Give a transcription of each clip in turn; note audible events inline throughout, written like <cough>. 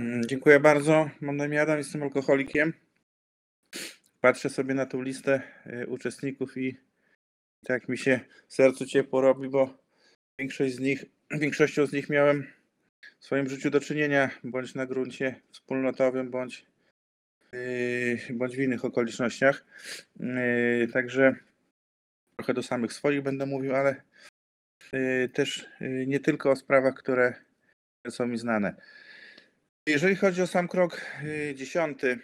Mm, Dziękuję bardzo. Mam na imię Adam, jestem alkoholikiem. Patrzę sobie na tą listę y, uczestników i tak mi się sercu ciepło robi, bo większość z nich, <clears throat> większością z nich miałem w swoim życiu do czynienia, bądź na gruncie wspólnotowym, bądź, yy, bądź w innych okolicznościach. Yy, Także trochę do samych swoich będę mówił, ale yy, też yy, nie tylko o sprawach, które są mi znane. Jeżeli chodzi o sam krok y, dziesiąty,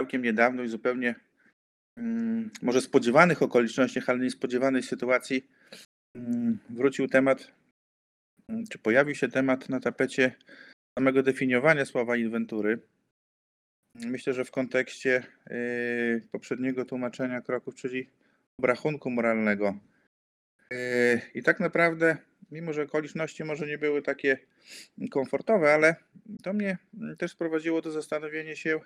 całkiem niedawno i zupełnie mm, może spodziewanych okolicznościach, ale niespodziewanej sytuacji mm, wrócił temat, mm, czy pojawił się temat na tapecie samego definiowania słowa inwentury. Myślę, że w kontekście y, poprzedniego tłumaczenia kroków, czyli obrachunku moralnego. Y, I tak naprawdę, mimo że okoliczności może nie były takie komfortowe, ale to mnie też sprowadziło do zastanowienia się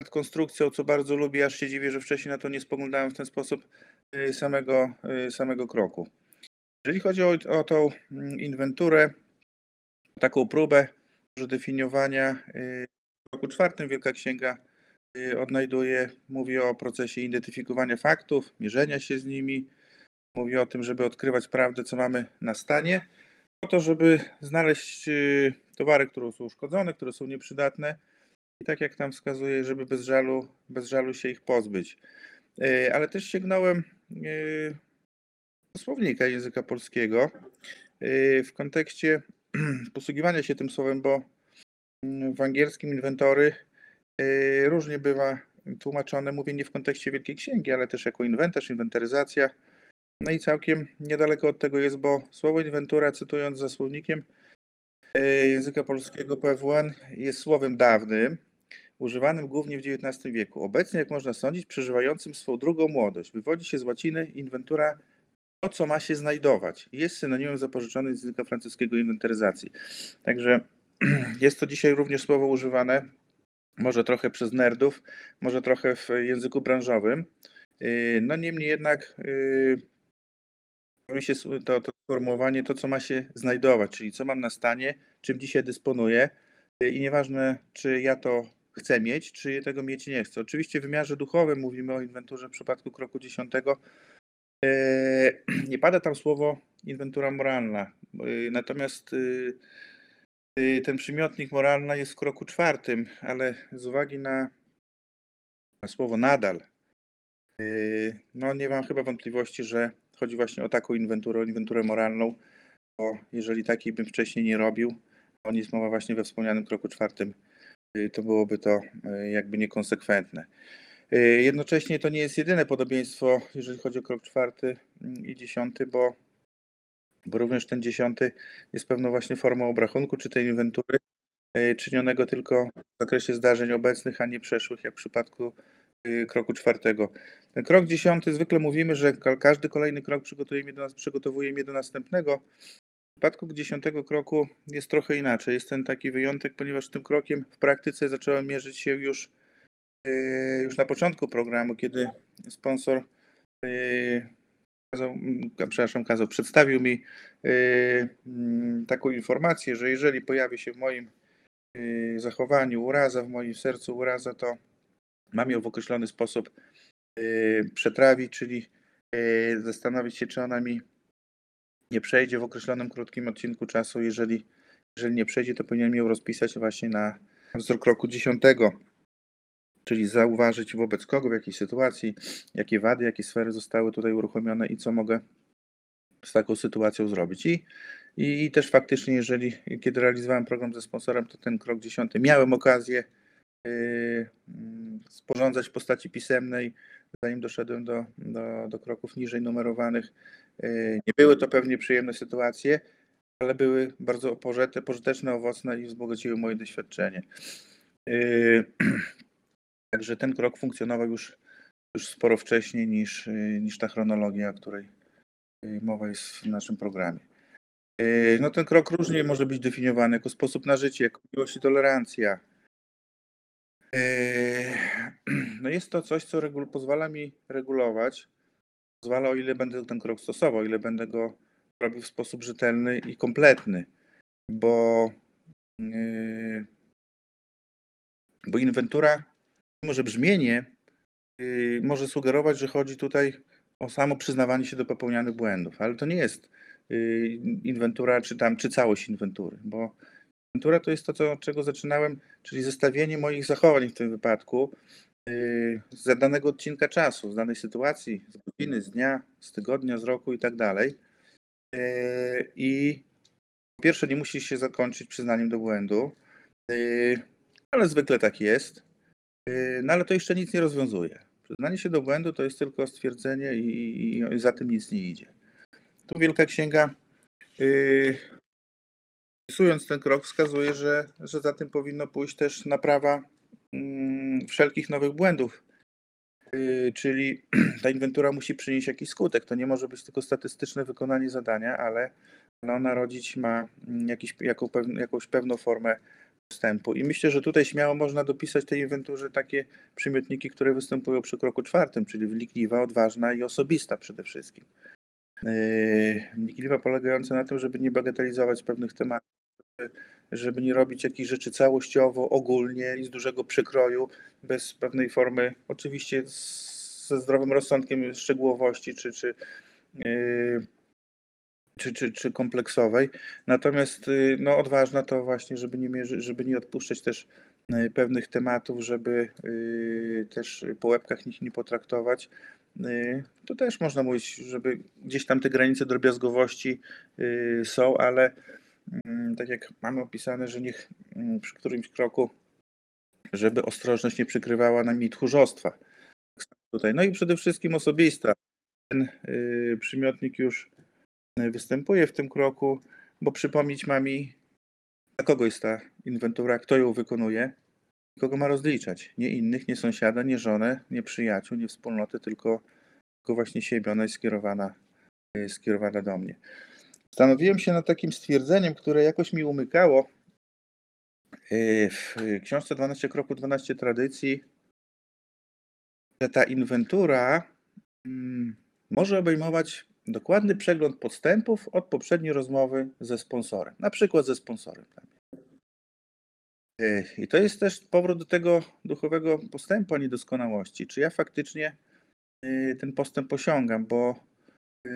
nad konstrukcją, co bardzo lubię, aż się dziwię, że wcześniej na to nie spoglądałem w ten sposób y, samego, y, samego kroku. Jeżeli chodzi o, o tą mm, inwenturę, taką próbę może definiowania, y, w roku czwartym Wielka Księga odnajduje, mówi o procesie identyfikowania faktów, mierzenia się z nimi, mówi o tym, żeby odkrywać prawdę, co mamy na stanie, po to, żeby znaleźć y, towary, które są uszkodzone, które są nieprzydatne i tak jak tam wskazuje, żeby bez żalu, bez żalu się ich pozbyć. Y, Ale też sięgnąłem y, słownika języka polskiego w kontekście <clears throat> posługiwania się tym słowem, bo mm, w angielskim inwentory różnie bywa tłumaczone, mówię nie w kontekście Wielkiej Księgi, ale też jako inwentarz, inwentaryzacja. No i całkiem niedaleko od tego jest, bo słowo inwentura, cytując za słownikiem e, języka polskiego PWN, jest słowem dawnym, używanym głównie w XIX wieku. Obecnie, jak można sądzić, przeżywającym swą drugą młodość. Wywodzi się z łaciny inwentura to, co ma się znajdować. Jest synonimem zapożyczonym z języka francuskiego inwentaryzacji. Także <clears throat> jest to dzisiaj również słowo używane, może trochę przez nerdów, może trochę w języku branżowym. Yy, No niemniej jednak mi się to, to sformułowanie, to co ma się znajdować, czyli co mam na stanie, czym dzisiaj dysponuję yy, i nieważne czy ja to chcę mieć, czy tego mieć nie chcę. Oczywiście w wymiarze duchowym mówimy o inwenturze w przypadku kroku dziesiątego. Yy, <clears throat> Nie pada tam słowo inwentura moralna, yy, natomiast yy, ten przymiotnik moralna jest w kroku czwartym, ale z uwagi na, na słowo nadal, no nie mam chyba wątpliwości, że chodzi właśnie o taką inwenturę, o inwenturę moralną, bo jeżeli takiej bym wcześniej nie robił, o niej mowa właśnie we wspomnianym kroku czwartym, yy, to byłoby to yy, jakby niekonsekwentne. Yy, Jednocześnie to nie jest jedyne podobieństwo, jeżeli chodzi o krok czwarty mm, i dziesiąty, bo, bo również ten dziesiąty jest pewną właśnie formą obrachunku, czy tej inwentury, czynionego tylko w zakresie zdarzeń obecnych, a nie przeszłych, jak w przypadku kroku czwartego. Krok dziesiąty zwykle mówimy, że ka- każdy kolejny krok przygotowuje do, przygotowuje mnie do następnego. W przypadku dziesiątego kroku jest trochę inaczej. Jest ten taki wyjątek, ponieważ tym krokiem w praktyce zacząłem mierzyć się już, yy, już na początku programu, kiedy sponsor yy, kazał, mm, przepraszam, kazał, przedstawił mi mm, taką informację, że jeżeli pojawi się w moim zachowaniu uraza, w moim sercu uraza, to mam ją w określony sposób yy, przetrawić, czyli yy, zastanowić się, czy ona mi nie przejdzie w określonym krótkim odcinku czasu. Jeżeli, jeżeli nie przejdzie, to powinienem ją rozpisać właśnie na wzór kroku dziesiątego, czyli zauważyć wobec kogo, w jakiej sytuacji, jakie wady, jakie sfery zostały tutaj uruchomione i co mogę z taką sytuacją zrobić. I, i, i też faktycznie, jeżeli kiedy realizowałem program ze sponsorem, to ten krok dziesiąty miałem okazję sporządzać w postaci pisemnej, zanim doszedłem do, do, do kroków niżej numerowanych. Yy, Nie były to pewnie przyjemne sytuacje, ale były bardzo pożyte- pożyteczne, owocne i wzbogaciły moje doświadczenie. Yy, <clears throat> Także ten krok funkcjonował już, już sporo wcześniej niż, niż ta chronologia, o której mowa jest w naszym programie. No ten krok różnie może być definiowany jako sposób na życie, jako miłość i tolerancja. Yy, <clears throat> No jest to coś, co pozwala mi regulować, pozwala o ile będę ten krok stosował, o ile będę go robił w sposób rzetelny i kompletny, bo yy, Bo inwentura, mimo że brzmienie yy, może sugerować, że chodzi tutaj o samo przyznawanie się do popełnianych błędów, ale to nie jest yy, inwentura, czy tam, czy całość inwentury, bo inwentura to jest to, co, od czego zaczynałem, czyli zestawienie moich zachowań w tym wypadku yy, z danego odcinka czasu, z danej sytuacji, z godziny, z dnia, z tygodnia, z roku i tak dalej. Yy, I po pierwsze, nie musi się zakończyć przyznaniem do błędu, yy, ale zwykle tak jest. Yy, No ale to jeszcze nic nie rozwiązuje. Przyznanie się do błędu to jest tylko stwierdzenie i, i za tym nic nie idzie. Tu Wielka Księga, opisując ten krok, wskazuje, że, że za tym powinno pójść też naprawa mm, wszelkich nowych błędów. Yy, Czyli <clears throat> ta inwentura musi przynieść jakiś skutek. To nie może być tylko statystyczne wykonanie zadania, ale ale ona rodzić ma jakiś, jaką, jakąś pewną formę postępu. I myślę, że tutaj śmiało można dopisać tej inwenturze takie przymiotniki, które występują przy kroku czwartym, czyli wnikliwa, odważna i osobista przede wszystkim. Yy, Wnikliwa polegająca na tym, żeby nie bagatelizować pewnych tematów, żeby- nie robić jakichś rzeczy całościowo, ogólnie i z dużego przekroju, bez pewnej formy, oczywiście ze zdrowym rozsądkiem szczegółowości czy, czy yy, czy, czy, czy kompleksowej. Natomiast y, no, odważna to właśnie, żeby nie, mierzy, żeby nie odpuszczać też y, pewnych tematów, żeby y, też po łebkach ich nie potraktować. Y, To też można mówić, żeby gdzieś tam te granice drobiazgowości są, ale tak jak mamy opisane, że niech mm, przy którymś kroku, żeby ostrożność nie przykrywała nami tchórzostwa. Tutaj. No i przede wszystkim osobista. Ten y, przymiotnik już występuje w tym kroku, bo przypomnieć ma mi, dla kogo jest ta inwentura, kto ją wykonuje, kogo ma rozliczać. Nie innych, nie sąsiada, nie żonę, nie przyjaciół, nie wspólnoty, tylko, tylko właśnie siebie. Ona jest skierowana, jest skierowana do mnie. Stanowiłem się nad takim stwierdzeniem, które jakoś mi umykało yy, w książce 12 kroków, 12 tradycji, że ta inwentura mm, może obejmować dokładny przegląd podstępów od poprzedniej rozmowy ze sponsorem, na przykład ze sponsorem. Yy, I to jest też powrót do tego duchowego postępu, a nie doskonałości. Czy ja faktycznie yy, ten postęp osiągam, bo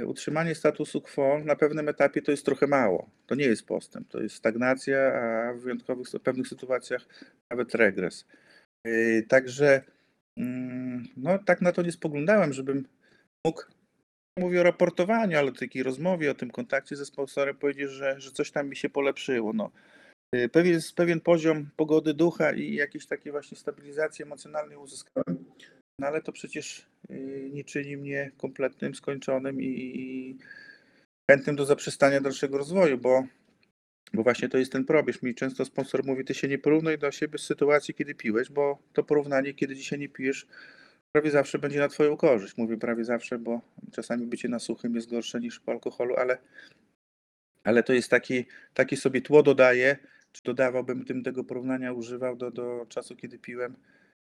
utrzymanie statusu quo na pewnym etapie to jest trochę mało. To nie jest postęp, to jest stagnacja, a w wyjątkowych w pewnych sytuacjach nawet regres. Yy, Także mm, no, tak na to nie spoglądałem, żebym mógł mówię o raportowaniu, ale takiej rozmowie, o tym kontakcie ze sponsorem powiedzieć, że, że coś tam mi się polepszyło. No. Y, Pewien, pewien poziom pogody ducha i jakiejś takiej właśnie stabilizacji emocjonalnej uzyskałem, no ale to przecież y, nie czyni mnie kompletnym, skończonym i, chętnym do zaprzestania dalszego rozwoju, bo, bo właśnie to jest ten probierz. Mi często sponsor mówi, ty się nie porównuj do siebie z sytuacji, kiedy piłeś, bo to porównanie, kiedy dzisiaj nie pijesz, prawie zawsze będzie na Twoją korzyść. Mówię prawie zawsze, bo czasami bycie na suchym jest gorsze niż po alkoholu, ale, ale to jest taki, taki sobie tło dodaje, czy dodawałbym tym tego porównania, używał do, do czasu, kiedy piłem,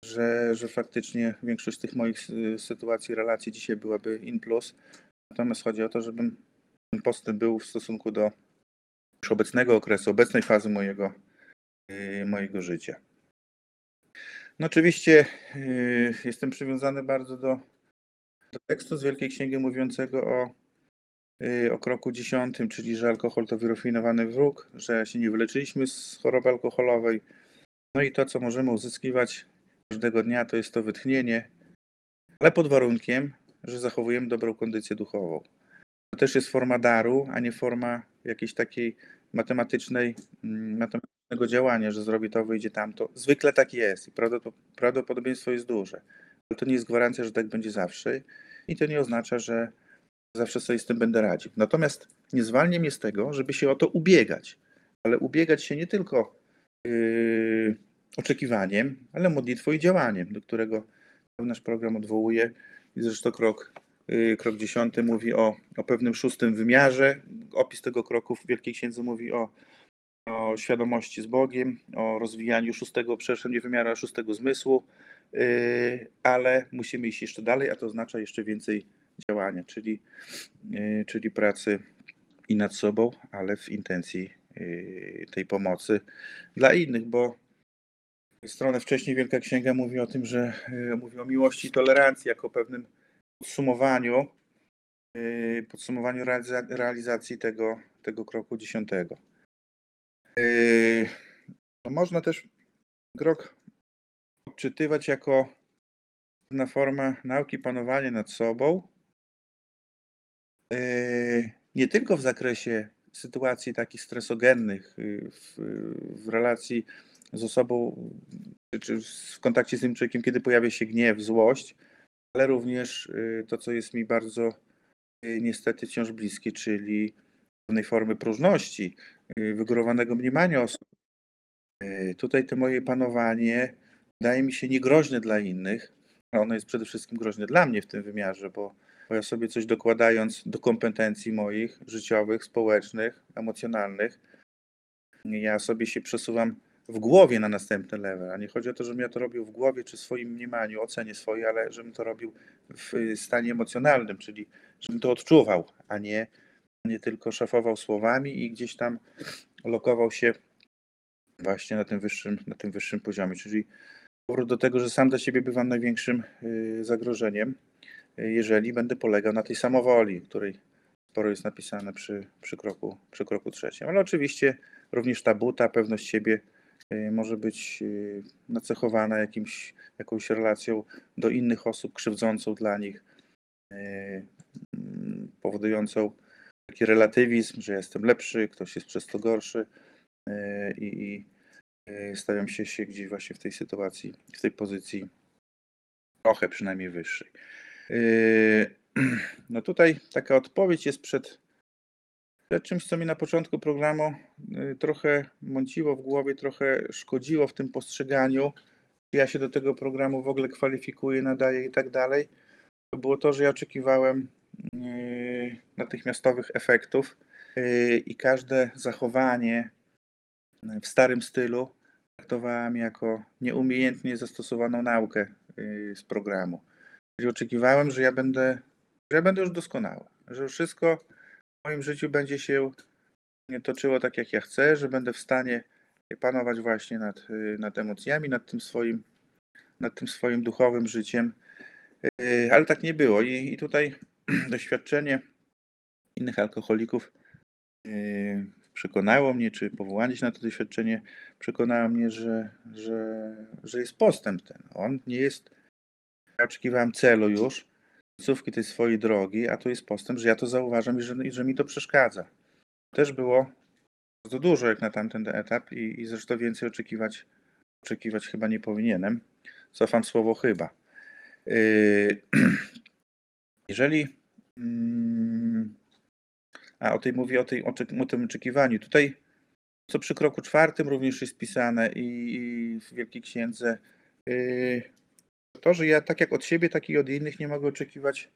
że, że faktycznie większość tych moich y, sytuacji, relacji dzisiaj byłaby in plus. Natomiast chodzi o to, żebym ten postęp był w stosunku do już obecnego okresu, obecnej fazy mojego, y, mojego życia. No oczywiście yy, jestem przywiązany bardzo do, do tekstu z Wielkiej Księgi mówiącego o, o kroku dziesiątym, czyli że alkohol to wyrafinowany wróg, że się nie wyleczyliśmy z choroby alkoholowej. No i to, co możemy uzyskiwać każdego dnia, to jest to wytchnienie, ale pod warunkiem, że zachowujemy dobrą kondycję duchową. To też jest forma daru, a nie forma jakiejś takiej matematycznej, mm, matematycznego działania, że zrobi to, wyjdzie tamto. Zwykle tak jest i prawdopod- prawdopodobieństwo jest duże. Ale to nie jest gwarancja, że tak będzie zawsze i to nie oznacza, że zawsze sobie z tym będę radził. Natomiast nie zwalnia mnie z tego, żeby się o to ubiegać, ale ubiegać się nie tylko yy, oczekiwaniem, ale modlitwą i działaniem, do którego nasz program odwołuje. I zresztą krok, yy, krok dziesiąty mówi o, o pewnym szóstym wymiarze. Opis tego kroku w Wielkiej Księdze mówi o, o świadomości z Bogiem, o rozwijaniu szóstego, przepraszam, nie wymiaru, szóstego zmysłu, yy, ale musimy iść jeszcze dalej, a to oznacza jeszcze więcej działania, czyli, yy, czyli pracy i nad sobą, ale w intencji tej pomocy dla innych, bo stronę wcześniej Wielka Księga mówi o tym, że y, mówi o miłości i tolerancji jako pewnym podsumowaniu, y, podsumowaniu realiza- realizacji tego, tego kroku dziesiątego. No można też krok odczytywać jako pewna forma nauki panowania nad sobą, nie tylko w zakresie sytuacji takich stresogennych, w, w relacji z osobą, czy- w kontakcie z tym człowiekiem, kiedy pojawia się gniew, złość, ale również y, to, co jest mi bardzo y, niestety wciąż bliskie, czyli pewnej formy próżności, y, wygórowanego mniemania osób. Tutaj to moje panowanie wydaje mi się niegroźne dla innych, a ono jest przede wszystkim groźne dla mnie w tym wymiarze, bo, bo ja sobie coś dokładając do kompetencji moich życiowych, społecznych, emocjonalnych, ja sobie się przesuwam w głowie na następny level, a nie chodzi o to, żebym ja to robił w głowie czy w swoim mniemaniu, ocenie swojej, ale żebym to robił w y, stanie emocjonalnym, czyli żebym to odczuwał, a nie, nie tylko szafował słowami i gdzieś tam lokował się właśnie na tym wyższym, na tym wyższym poziomie, czyli powrót do tego, że sam dla siebie bywam największym y, zagrożeniem, y, jeżeli będę polegał na tej samowoli, której sporo jest napisane przy, przy, kroku, przy kroku trzecim. Ale oczywiście również ta buta, pewność siebie może być y, nacechowana jakimś, jakąś relacją do innych osób, krzywdzącą dla nich, y, mm, powodującą taki relatywizm, że jestem lepszy, ktoś jest przez to gorszy i, i stawiam się, się gdzieś właśnie w tej sytuacji, w tej pozycji trochę przynajmniej wyższej. <clears throat> No tutaj taka odpowiedź jest przed czymś, co mi na początku programu y, trochę mąciło w głowie, trochę szkodziło w tym postrzeganiu. Ja się do tego programu w ogóle kwalifikuję, nadaję i tak dalej. To było to, że ja oczekiwałem y, natychmiastowych efektów y, i każde zachowanie w starym stylu traktowałem jako nieumiejętnie zastosowaną naukę z programu. Czyli oczekiwałem, że ja będę, że ja będę już doskonały, że wszystko w moim życiu będzie się toczyło tak, jak ja chcę, że będę w stanie panować właśnie nad, y, nad emocjami, nad tym swoim, nad tym swoim duchowym życiem. Y, Ale tak nie było. I, i tutaj <clears throat> doświadczenie innych alkoholików y, przekonało mnie, czy powołanie się na to doświadczenie przekonało mnie, że, że, że jest postęp ten. On nie jest ja oczekiwałem celu już, końcówki tej swojej drogi, a tu jest postęp, że ja to zauważam i że, i że mi to przeszkadza. Też było bardzo dużo jak na tamten etap i, i zresztą więcej oczekiwać, oczekiwać chyba nie powinienem. Cofam słowo chyba. Yy, <clears throat> jeżeli mm, a o tej mówię o, tej, o, o tym oczekiwaniu. Tutaj co przy kroku czwartym również jest pisane i, i w Wielkiej Księdze. Yy, to, że ja tak jak od siebie, tak i od innych nie mogę oczekiwać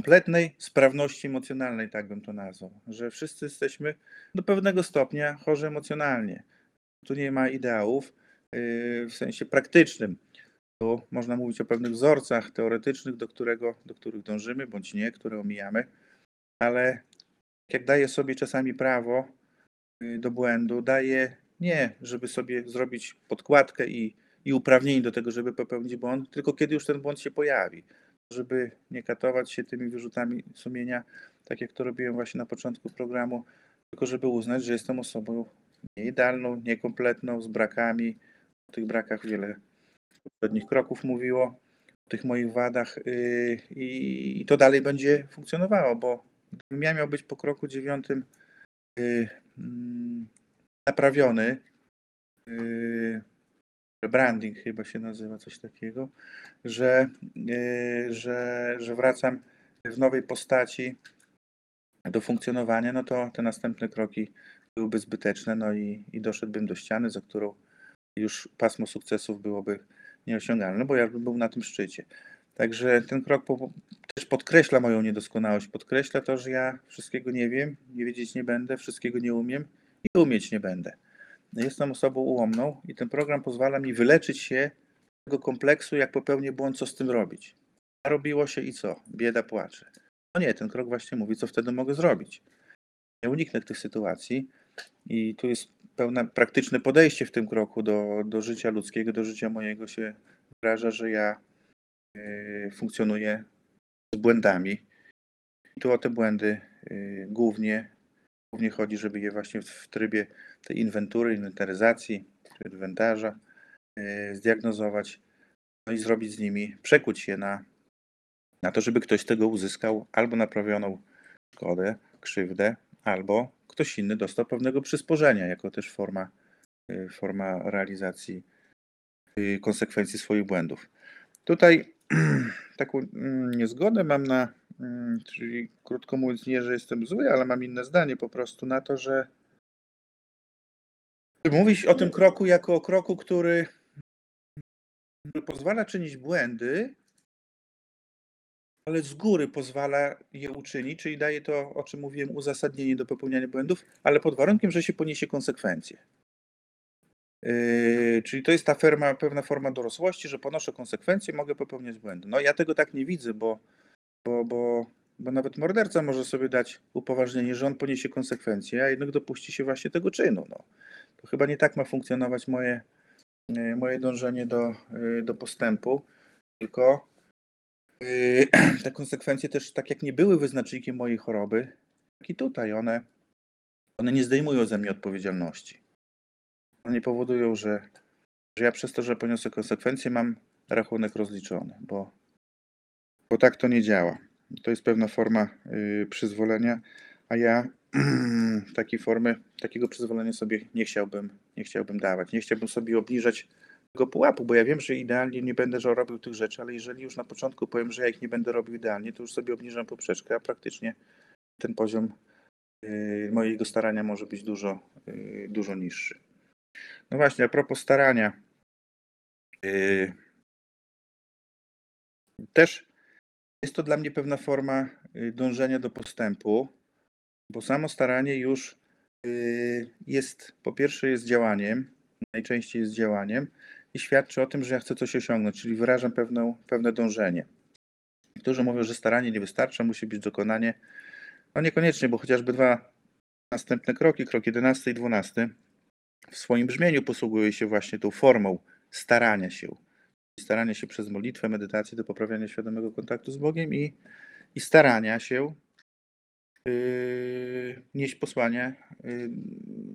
kompletnej sprawności emocjonalnej, tak bym to nazwał. Że wszyscy jesteśmy do pewnego stopnia chorzy emocjonalnie. Tu nie ma ideałów yy, w sensie praktycznym. Tu można mówić o pewnych wzorcach teoretycznych, do, którego, do których dążymy, bądź nie, które omijamy, ale jak daję sobie czasami prawo yy, do błędu, daję nie, żeby sobie zrobić podkładkę i i uprawnieni do tego, żeby popełnić błąd, tylko kiedy już ten błąd się pojawi, żeby nie katować się tymi wyrzutami sumienia, tak jak to robiłem właśnie na początku programu, tylko żeby uznać, że jestem osobą nieidealną, niekompletną, z brakami. O tych brakach wiele poprzednich kroków mówiło, o tych moich wadach yy, i, to dalej będzie funkcjonowało, bo gdybym ja miał być po kroku dziewiątym yy, mm, naprawiony, yy, branding chyba się nazywa, coś takiego, że, yy, że, że wracam w nowej postaci do funkcjonowania, no to te następne kroki byłyby zbyteczne, no i, i doszedłbym do ściany, za którą już pasmo sukcesów byłoby nieosiągalne, bo ja bym był na tym szczycie. Także ten krok po, też podkreśla moją niedoskonałość, podkreśla to, że ja wszystkiego nie wiem, nie wiedzieć nie będę, wszystkiego nie umiem i umieć nie będę jestem osobą ułomną i ten program pozwala mi wyleczyć się z tego kompleksu, jak popełnię błąd, co z tym robić. Robiło się i co? Bieda płacze. No nie, ten krok właśnie mówi, co wtedy mogę zrobić. Nie uniknę tych sytuacji, i tu jest pełne praktyczne podejście w tym kroku do, do życia ludzkiego, do życia mojego się wyraża, że ja y, funkcjonuję z błędami. I tu o te błędy y, głównie, głównie chodzi, żeby je właśnie w, trybie tej inwentury, inwentaryzacji, inwentarza y, zdiagnozować no i zrobić z nimi, przekuć je na, na to, żeby ktoś z tego uzyskał albo naprawioną szkodę, krzywdę, albo ktoś inny dostał pewnego przysporzenia, jako też forma, y, forma realizacji y, konsekwencji swoich błędów. Tutaj <clears throat> taką mm, niezgodę mam na, czyli krótko mówiąc, nie, że jestem zły, ale mam inne zdanie po prostu na to, że mówić o tym kroku jako o kroku, który pozwala czynić błędy, ale z góry pozwala je uczynić, czyli daje to, o czym mówiłem, uzasadnienie do popełniania błędów, ale pod warunkiem, że się poniesie konsekwencje. Yy, czyli to jest ta ferma, pewna forma dorosłości, że ponoszę konsekwencje, mogę popełniać błędy. No ja tego tak nie widzę, bo, bo, bo, bo nawet morderca może sobie dać upoważnienie, że on poniesie konsekwencje, a jednak dopuści się właśnie tego czynu. No. To chyba nie tak ma funkcjonować moje, yy, moje dążenie do, yy, do postępu, tylko yy, <clears throat> te konsekwencje też, tak jak nie były wyznacznikiem mojej choroby, tak i tutaj one, one nie zdejmują ze mnie odpowiedzialności. One nie powodują, że, że ja przez to, że poniosę konsekwencje, mam rachunek rozliczony, bo, bo tak to nie działa. To jest pewna forma yy, przyzwolenia, a ja <clears throat> takiej formy, takiego przyzwolenia sobie nie chciałbym, nie chciałbym dawać. Nie chciałbym sobie obniżać tego pułapu, bo ja wiem, że idealnie nie będę że robił tych rzeczy, ale jeżeli już na początku powiem, że ja ich nie będę robił idealnie, to już sobie obniżam poprzeczkę, a praktycznie ten poziom yy, mojego starania może być dużo, yy, dużo niższy. No właśnie, a propos starania. Też jest to dla mnie pewna forma yy, dążenia do postępu, bo samo staranie już yy, jest, po pierwsze jest działaniem, najczęściej jest działaniem i świadczy o tym, że ja chcę coś osiągnąć, czyli wyrażam pewną, pewne dążenie. Niektórzy mówią, że staranie nie wystarcza, musi być dokonanie. No niekoniecznie, bo chociażby dwa następne kroki, krok 11 i 12, w swoim brzmieniu posługuje się właśnie tą formą starania się. Starania się przez modlitwę, medytację do poprawiania świadomego kontaktu z Bogiem i, i starania się yy, nieść posłanie yy,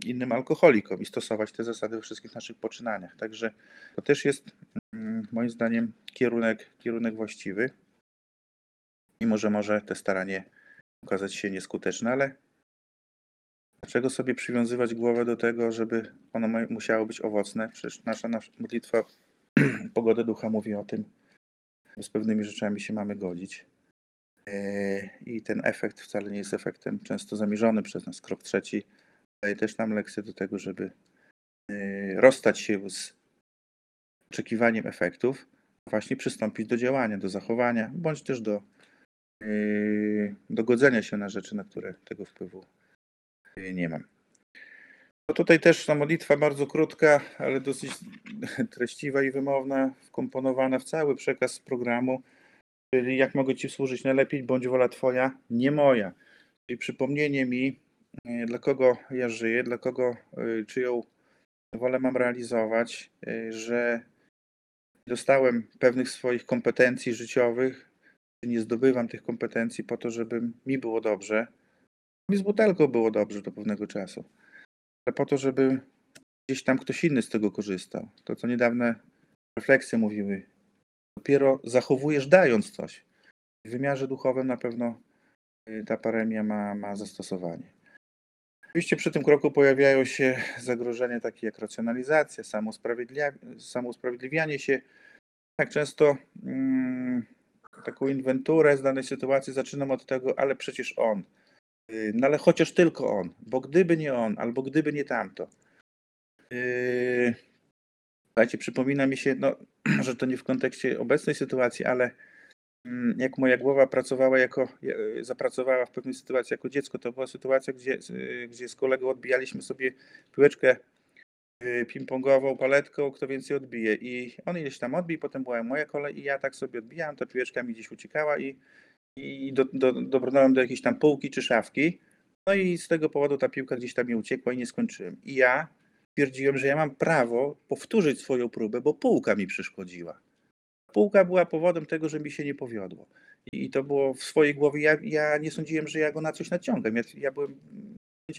innym alkoholikom i stosować te zasady we wszystkich naszych poczynaniach. Także to też jest yy, moim zdaniem kierunek, kierunek właściwy. Mimo, że może te staranie okazać się nieskuteczne, ale Dlaczego sobie przywiązywać głowę do tego, żeby ono musiało być owocne? Przecież nasza, nasza modlitwa, <clears throat> pogoda ducha mówi o tym, że z pewnymi rzeczami się mamy godzić. Yy, I ten efekt wcale nie jest efektem często zamierzony przez nas. Krok trzeci daje też nam lekcję do tego, żeby yy, rozstać się z oczekiwaniem efektów, właśnie przystąpić do działania, do zachowania, bądź też do, yy, do godzenia się na rzeczy, na które tego wpływu nie mam. No tutaj też ta modlitwa bardzo krótka, ale dosyć <laughs> treściwa i wymowna, wkomponowana w cały przekaz programu, czyli jak mogę Ci służyć najlepiej, bądź wola Twoja, nie moja. Czyli przypomnienie mi, e, dla kogo ja żyję, dla kogo, e, czyją wolę mam realizować, e, że dostałem pewnych swoich kompetencji życiowych, nie zdobywam tych kompetencji po to, żeby mi było dobrze, mi z butelką było dobrze do pewnego czasu. Ale po to, żeby gdzieś tam ktoś inny z tego korzystał. To, co niedawne refleksje mówiły. Dopiero zachowujesz dając coś. W wymiarze duchowym na pewno y, ta paremia ma, ma zastosowanie. Oczywiście przy tym kroku pojawiają się zagrożenia takie jak racjonalizacja, samousprawiedliwianie się. Tak często mm, taką inwenturę z danej sytuacji zaczynam od tego, ale przecież on. Yy, no ale chociaż tylko on, bo gdyby nie on, albo gdyby nie tamto. Yy, słuchajcie, przypomina mi się, no, <clears throat> że to nie w kontekście obecnej sytuacji, ale mm, jak moja głowa pracowała jako, zapracowała w pewnej sytuacji jako dziecko, to była sytuacja, gdzie, yy, gdzie z kolegą odbijaliśmy sobie piłeczkę ping-pongową paletką, kto więcej odbije. I on ileś tam odbił, potem była moja kolej i ja tak sobie odbijałem, ta piłeczka mi gdzieś uciekała i i do, do, dobrnąłem do jakiejś tam półki czy szafki No i z tego powodu ta piłka gdzieś tam mi uciekła i nie skończyłem. I ja twierdziłem, że ja mam prawo powtórzyć swoją próbę, bo półka mi przeszkodziła. Półka była powodem tego, że mi się nie powiodło. I to było w swojej głowie. Ja, ja nie sądziłem, że ja go na coś naciągam. Ja, ja byłem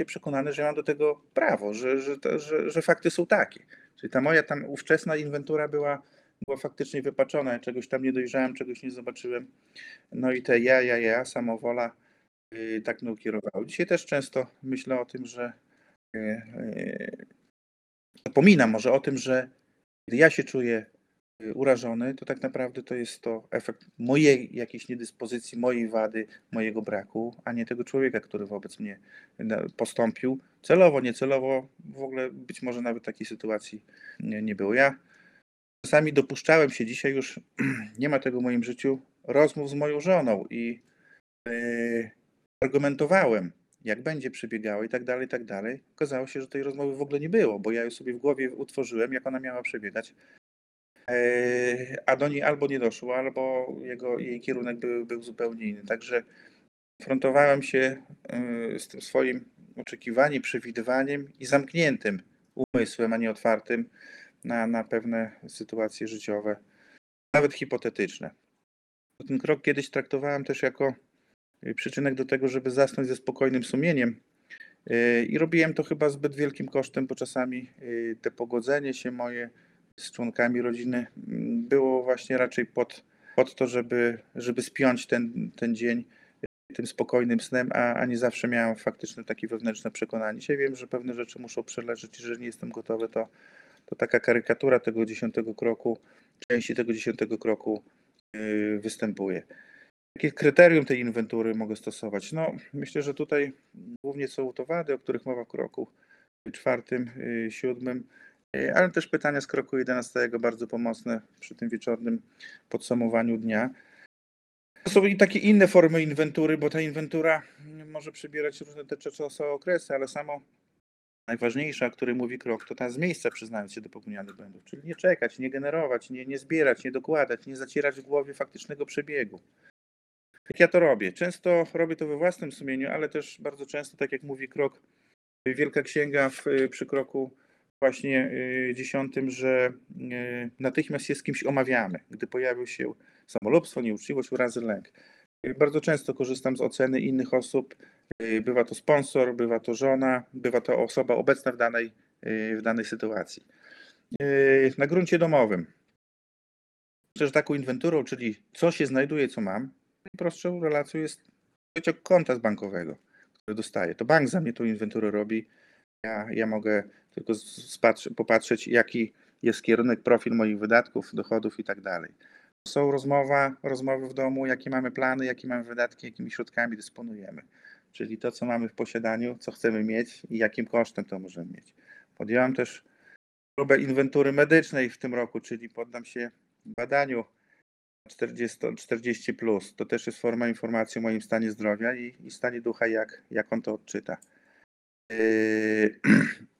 przekonany, że mam do tego prawo, że, że, że, że fakty są takie. Czyli ta moja tam ówczesna inwentura była, była faktycznie wypaczona. Ja czegoś tam nie dojrzałem, czegoś nie zobaczyłem. No i te ja, ja, ja, samowola yy, tak mnie ukierowało. Dzisiaj też często myślę o tym, że yy, yy, może o tym, że gdy ja się czuję Y, urażony, to tak naprawdę to jest to efekt mojej jakiejś niedyspozycji, mojej wady, mojego braku, a nie tego człowieka, który wobec mnie postąpił. Celowo, niecelowo, w ogóle być może nawet takiej sytuacji nie, nie było. Ja czasami dopuszczałem się, dzisiaj już <clears throat> nie ma tego w moim życiu, rozmów z moją żoną i yy, argumentowałem, jak będzie przebiegało i tak dalej, i tak dalej. Okazało się, że tej rozmowy w ogóle nie było, bo ja ją sobie w głowie utworzyłem, jak ona miała przebiegać. E, a do niej albo nie doszło, albo jego, jej kierunek był, był zupełnie inny. Także konfrontowałem się e, z tym swoim oczekiwaniem, przewidywaniem i zamkniętym umysłem, a nie otwartym na, na pewne sytuacje życiowe, nawet hipotetyczne. Ten krok kiedyś traktowałem też jako przyczynek do tego, żeby zasnąć ze spokojnym sumieniem. E, I robiłem to chyba zbyt wielkim kosztem, bo czasami te pogodzenie się moje z członkami rodziny mm, było właśnie raczej pod, pod to, żeby, żeby spiąć ten, ten dzień tym spokojnym snem, a, a nie zawsze miałem faktyczne takie wewnętrzne przekonanie się. Wiem, że pewne rzeczy muszą przeleżeć i że nie jestem gotowy, to, to taka karykatura tego dziesiątego kroku, części tego dziesiątego kroku yy, występuje. Jakie kryterium tej inwentury mogę stosować? No, myślę, że tutaj głównie są to wady, o których mowa w kroku czwartym, yy, siódmym. E, ale też pytania z kroku 11 bardzo pomocne przy tym wieczornym podsumowaniu dnia. Są i takie inne formy inwentury, bo ta inwentura może przybierać różne te okresy, ale samo najważniejsze, o której mówi krok, to ta z miejsca przyznając się do popełnianych błędów. Czyli nie czekać, nie generować, nie, nie zbierać, nie dokładać, nie zacierać w głowie faktycznego przebiegu. Jak ja to robię? Często robię to we własnym sumieniu, ale też bardzo często, tak jak mówi krok, Wielka Księga w, przy kroku właśnie y, dziesiątym, że y, natychmiast się z kimś omawiamy, gdy pojawił się samolubstwo, nieuczciwość, urazy, lęk. Y, bardzo często korzystam z oceny innych osób. Bywa to sponsor, bywa to żona, bywa to osoba obecna w danej, w danej sytuacji. Na gruncie domowym. Że taką inwenturą, czyli co się znajduje, co mam, najprostszą relacją jest wyciąg konta z bankowego, który dostaję. To bank za mnie tą inwenturę robi. Ja, ja mogę tylko spatrzy, popatrzeć, jaki jest kierunek, profil moich wydatków, dochodów i tak dalej. Są rozmowa, rozmowy w domu, jakie mamy plany, jakie mamy wydatki, jakimi środkami dysponujemy. Czyli to, co mamy w posiadaniu, co chcemy mieć i jakim kosztem to możemy mieć. Podjąłem też próbę inwentury medycznej w tym roku, czyli poddam się badaniu 40, 40 plus. To też jest forma informacji o moim stanie zdrowia i, i stanie ducha, jak, jak on to odczyta. Yy, <clears throat>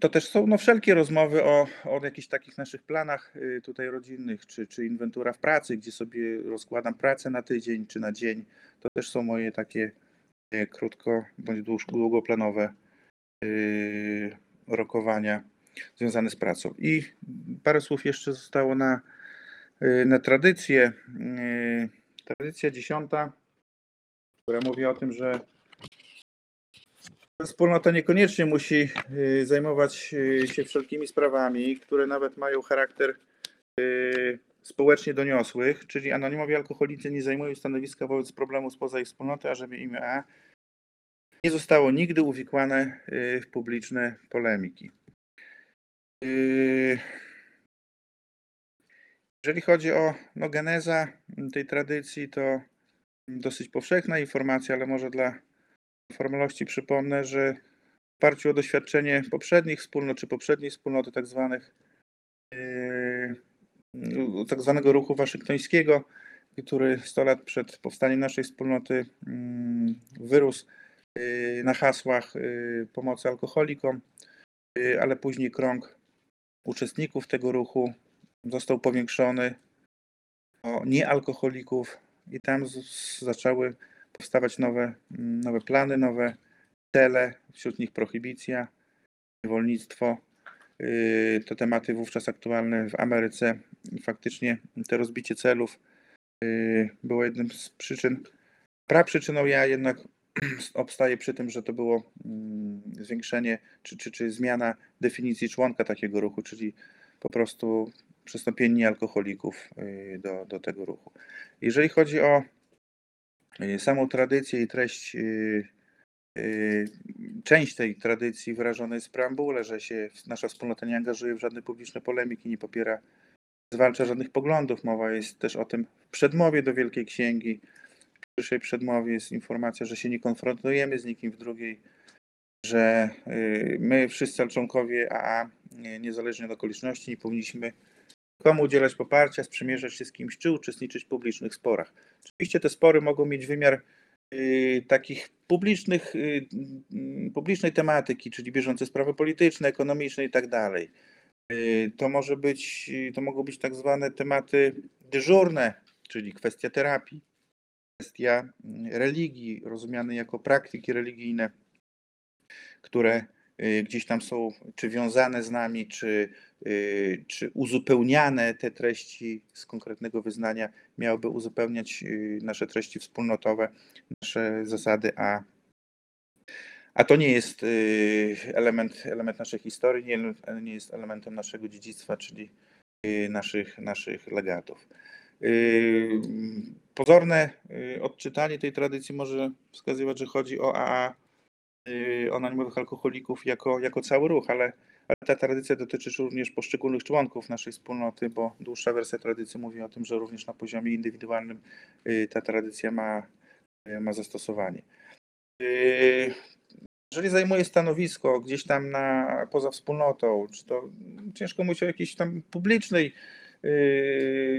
to też są no, wszelkie rozmowy o, o jakichś takich naszych planach y, tutaj rodzinnych, czy, czy inwentura w pracy, gdzie sobie rozkładam pracę na tydzień czy na dzień. To też są moje takie y, krótko bądź długoplanowe yy, rokowania związane z pracą. I parę słów jeszcze zostało na, yy, na tradycję. Tradycja dziesiąta, która mówi o tym, że Wspólnota niekoniecznie musi y, zajmować y, się wszelkimi sprawami, które nawet mają charakter y, społecznie doniosłych, czyli anonimowi alkoholicy nie zajmują stanowiska wobec problemu spoza ich wspólnoty, ażeby imię A nie zostało nigdy uwikłane w publiczne polemiki. Jeżeli chodzi o no, geneza tej tradycji, to dosyć powszechna informacja, ale może dla formalności przypomnę, że w oparciu o doświadczenie poprzednich wspólnot, czy poprzedniej wspólnoty tak zwanych, yy, tak zwanego ruchu waszyngtońskiego, który 100 lat przed powstaniem naszej wspólnoty yy, wyrósł yy, na hasłach pomocy alkoholikom, ale później krąg uczestników tego ruchu został powiększony o niealkoholików i tam zaczęły powstawać nowe, mm, nowe plany, nowe cele, wśród nich prohibicja, niewolnictwo. Yy, To tematy wówczas aktualne w Ameryce. Faktycznie te rozbicie celów yy, było jednym z przyczyn. Praprzyczyną ja jednak <clears throat> obstaję przy tym, że to było mm, zwiększenie czy, czy, czy zmiana definicji członka takiego ruchu, czyli po prostu przystąpienie alkoholików yy, do, do tego ruchu. Jeżeli chodzi o samą tradycję i treść, yy, yy, część tej tradycji wyrażona jest w preambule, że się nasza wspólnota nie angażuje w żadne publiczne polemiki, nie popiera, zwalcza żadnych poglądów. Mowa jest też o tym w przedmowie do Wielkiej Księgi. W pierwszej przedmowie jest informacja, że się nie konfrontujemy z nikim, w drugiej, że my wszyscy członkowie AA, nie- niezależnie od okoliczności, nie powinniśmy komu udzielać poparcia, sprzymierzać się z kimś, czy uczestniczyć w publicznych sporach. Oczywiście te spory mogą mieć wymiar y, takich publicznych, y, mm, publicznej tematyki, czyli bieżące sprawy polityczne, ekonomiczne i tak dalej. Y, To może być, to mogą być tak zwane tematy dyżurne, czyli kwestia terapii, kwestia mm, religii, rozumiane jako praktyki religijne, które gdzieś tam są czy wiązane z nami, czy, y, czy uzupełniane te treści z konkretnego wyznania, miałyby uzupełniać y, nasze treści wspólnotowe, nasze zasady, a, a to nie jest y, element, element naszej historii, nie, jest elementem naszego dziedzictwa, czyli y, naszych, naszych legatów. Y, Pozorne y, odczytanie tej tradycji może wskazywać, że chodzi o AA, y, anonimowych alkoholików jako, jako cały ruch, ale, ale ta tradycja dotyczy również poszczególnych członków naszej wspólnoty, bo dłuższa wersja tradycji mówi o tym, że również na poziomie indywidualnym y, ta tradycja ma, y, ma zastosowanie. Y, Jeżeli zajmuję stanowisko gdzieś tam na, poza wspólnotą, czy to ciężko mówić o jakiejś tam publicznej y,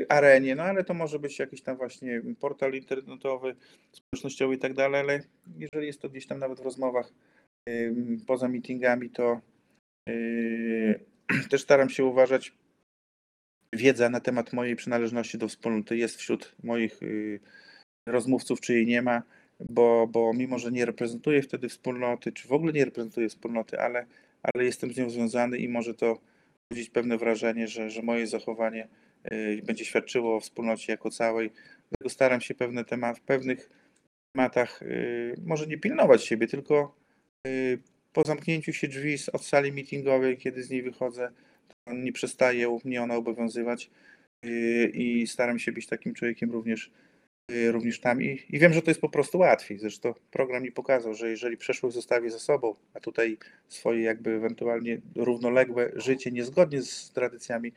arenie, no ale to może być jakiś tam właśnie portal internetowy, społecznościowy i tak dalej, ale jeżeli jest to gdzieś tam nawet w rozmowach poza meetingami, to yy, <clears throat> też staram się uważać, wiedza na temat mojej przynależności do wspólnoty jest wśród moich yy, rozmówców, czy jej nie ma, bo, bo mimo, że nie reprezentuję wtedy wspólnoty, czy w ogóle nie reprezentuję wspólnoty, ale, ale jestem z nią związany i może to budzić pewne wrażenie, że, że moje zachowanie yy, będzie świadczyło o wspólnocie jako całej. Dlatego staram się pewne temat, w pewnych tematach yy, może nie pilnować siebie, tylko yy, po zamknięciu się drzwi od sali meetingowej, kiedy z niej wychodzę, nie przestaje mnie ona obowiązywać i staram się być takim człowiekiem również, również tam. I, I wiem, że to jest po prostu łatwiej. Zresztą program mi pokazał, że jeżeli przeszłość zostawię za sobą, a tutaj swoje jakby ewentualnie równoległe życie niezgodnie z tradycjami,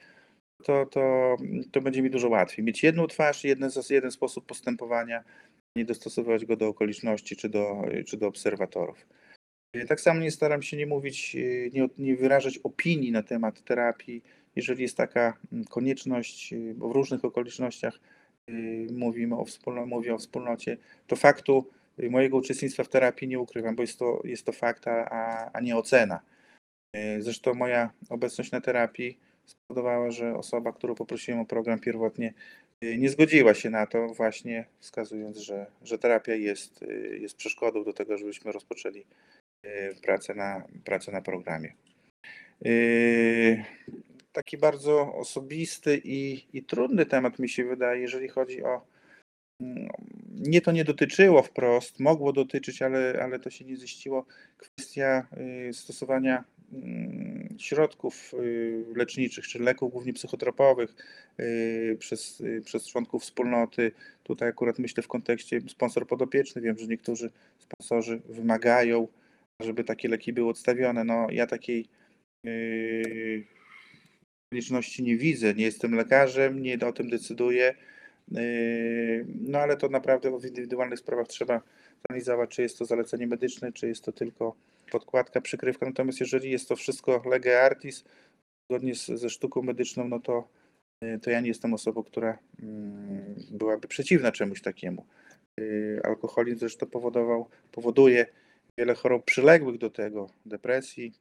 to, to, to będzie mi dużo łatwiej. Mieć jedną twarz, jeden, jeden sposób postępowania, nie dostosowywać go do okoliczności czy do, czy do obserwatorów. Y, Tak samo nie staram się nie mówić, y, nie, nie wyrażać opinii na temat terapii, jeżeli jest taka mm, konieczność, y, bo w różnych okolicznościach y, mówimy o, wspólno, mówię o wspólnocie, to faktu y, mojego uczestnictwa w terapii nie ukrywam, bo jest to, jest to fakt, a, a- nie ocena. Y, Zresztą moja obecność na terapii spowodowała, że osoba, którą poprosiłem o program pierwotnie, y, nie zgodziła się na to, właśnie wskazując, że, że terapia jest, y, jest przeszkodą do tego, żebyśmy rozpoczęli y, pracę na, pracę na programie. Taki bardzo osobisty i, i trudny temat mi się wydaje, jeżeli chodzi o. mm, Nie to nie dotyczyło wprost, mogło dotyczyć, ale, ale to się nie ziściło. Kwestia y, stosowania mm, środków y, leczniczych, czy leków głównie psychotropowych y, przez, przez członków wspólnoty. Tutaj akurat myślę w kontekście sponsor podopieczny. Wiem, że niektórzy sponsorzy wymagają, żeby takie leki były odstawione. No, ja takiej konieczności nie widzę. Nie jestem lekarzem, nie o tym decyduję. Yy, No ale to naprawdę w indywidualnych sprawach trzeba analizować, czy jest to zalecenie medyczne, czy jest to tylko podkładka, przykrywka. Natomiast jeżeli jest to wszystko lege artis, zgodnie z, ze sztuką medyczną, no to, yy, to ja nie jestem osobą, która mm, byłaby przeciwna czemuś takiemu. Yy, Alkoholizm zresztą powodował, powoduje wiele chorób przyległych do tego, depresji,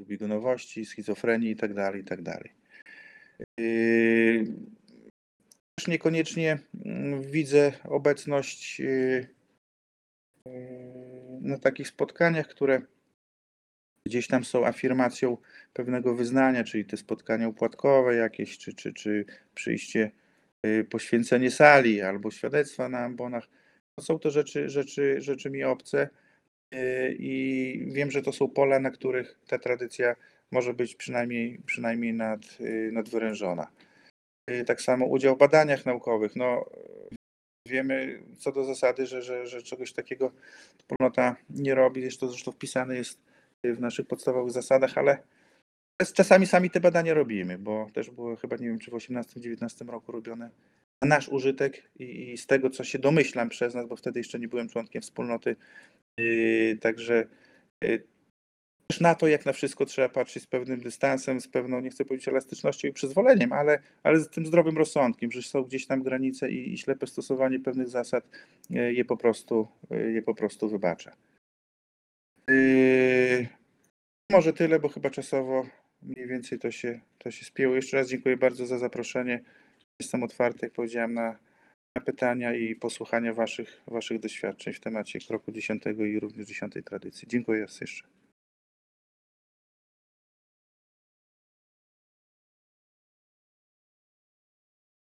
dwubiegunowości, schizofrenii itd. itd. Yy, Też niekoniecznie mm, widzę obecność yy, na takich spotkaniach, które gdzieś tam są afirmacją pewnego wyznania, czyli te spotkania upłatkowe jakieś, czy, czy, czy przyjście, y, poświęcenie sali albo świadectwa na ambonach. To są to rzeczy, rzeczy, rzeczy mi obce i wiem, że to są pola, na których ta tradycja może być przynajmniej, przynajmniej nad, y, nadwyrężona. Tak samo udział w badaniach naukowych. No, wiemy co do zasady, że, że, że czegoś takiego wspólnota nie robi. Zresztą, zresztą wpisane jest w naszych podstawowych zasadach, ale czasami sami te badania robimy, bo też było chyba, nie wiem, czy w 18-19 roku robione na nasz użytek i, i, z tego, co się domyślam przez nas, bo wtedy jeszcze nie byłem członkiem wspólnoty, yy, także yy, też na to, jak na wszystko trzeba patrzeć z pewnym dystansem, z pewną, nie chcę powiedzieć elastycznością i przyzwoleniem, ale, ale z tym zdrowym rozsądkiem, że są gdzieś tam granice i, i ślepe stosowanie pewnych zasad yy, je po prostu, je po prostu wybacza. Może tyle, bo chyba czasowo mniej więcej to się, to się spięło. Jeszcze raz dziękuję bardzo za zaproszenie. Jestem otwarty, jak powiedziałem, na pytania i posłuchania waszych, waszych doświadczeń w temacie kroku 10 i również 10 tradycji. Dziękuję raz jeszcze.